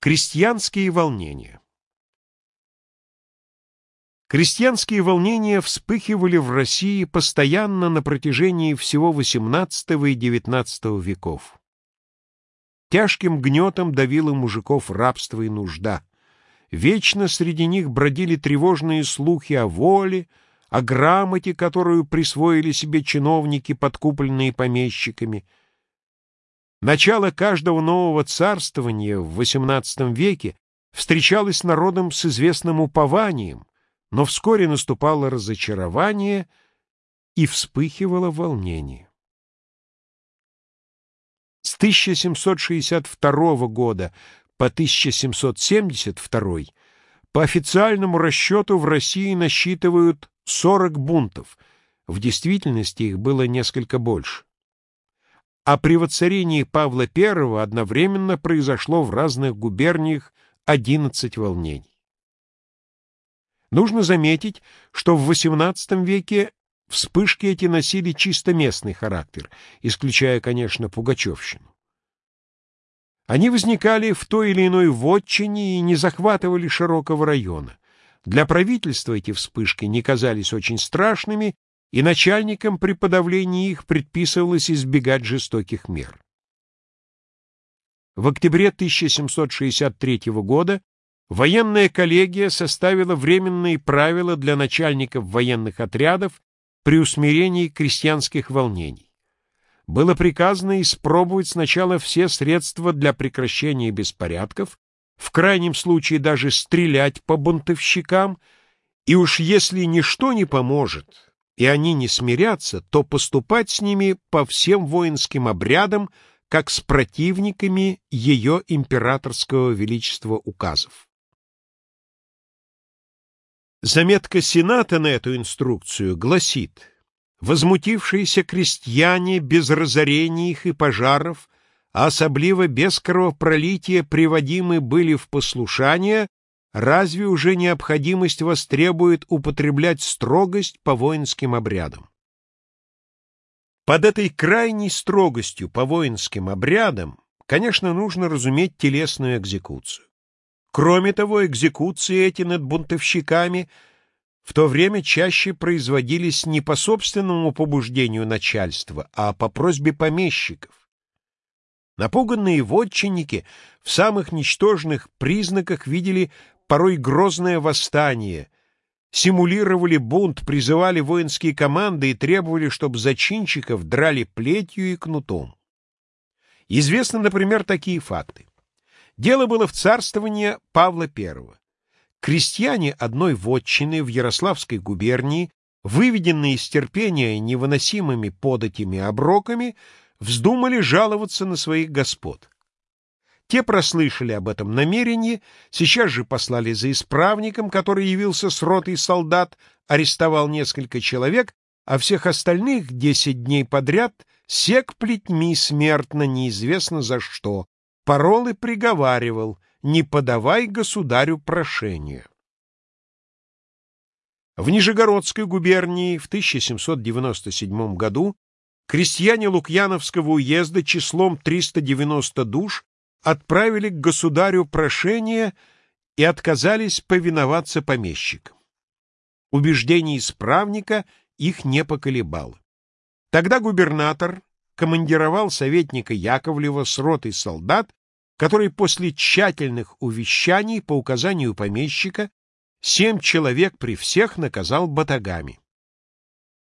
Крестьянские волнения Крестьянские волнения вспыхивали в России постоянно на протяжении всего XVIII и XIX веков. Тяжким гнетом давило мужиков рабство и нужда. Вечно среди них бродили тревожные слухи о воле, о грамоте, которую присвоили себе чиновники, подкупленные помещиками — Начало каждого нового царствования в XVIII веке встречалось народом с известным упованием, но вскоре наступало разочарование и вспыхивало волнение. С 1762 года по 1772 по официальному расчету в России насчитывают 40 бунтов, в действительности их было несколько больше а при воцарении Павла I одновременно произошло в разных губерниях 11 волнений. Нужно заметить, что в XVIII веке вспышки эти носили чисто местный характер, исключая, конечно, Пугачевщину. Они возникали в той или иной вотчине и не захватывали широкого района. Для правительства эти вспышки не казались очень страшными и начальникам при подавлении их предписывалось избегать жестоких мер. В октябре 1763 года военная коллегия составила временные правила для начальников военных отрядов при усмирении крестьянских волнений. Было приказано испробовать сначала все средства для прекращения беспорядков, в крайнем случае даже стрелять по бунтовщикам, и уж если ничто не поможет, и они не смирятся, то поступать с ними по всем воинским обрядам, как с противниками ее императорского величества указов. Заметка Сената на эту инструкцию гласит «Возмутившиеся крестьяне без разорений их и пожаров, а особливо без кровопролития приводимы были в послушание, разве уже необходимость востребует употреблять строгость по воинским обрядам? Под этой крайней строгостью по воинским обрядам, конечно, нужно разуметь телесную экзекуцию. Кроме того, экзекуции эти над бунтовщиками в то время чаще производились не по собственному побуждению начальства, а по просьбе помещиков. Напуганные вотчинники в самых ничтожных признаках видели порой грозное восстание, симулировали бунт, призывали воинские команды и требовали, чтобы зачинщиков драли плетью и кнутом. Известны, например, такие факты. Дело было в царствовании Павла I. Крестьяне одной вотчины в Ярославской губернии, выведенные из терпения невыносимыми податями оброками, вздумали жаловаться на своих господ. Те прослышали об этом намерении, сейчас же послали за исправником, который явился с ротой солдат, арестовал несколько человек, а всех остальных десять дней подряд сек плетьми смертно неизвестно за что, порол и приговаривал «Не подавай государю прошение». В Нижегородской губернии в 1797 году крестьяне Лукьяновского уезда числом 390 душ отправили к государю прошение и отказались повиноваться помещикам. Убеждение исправника их не поколебало. Тогда губернатор командировал советника Яковлева с ротой солдат, который после тщательных увещаний по указанию помещика семь человек при всех наказал батагами.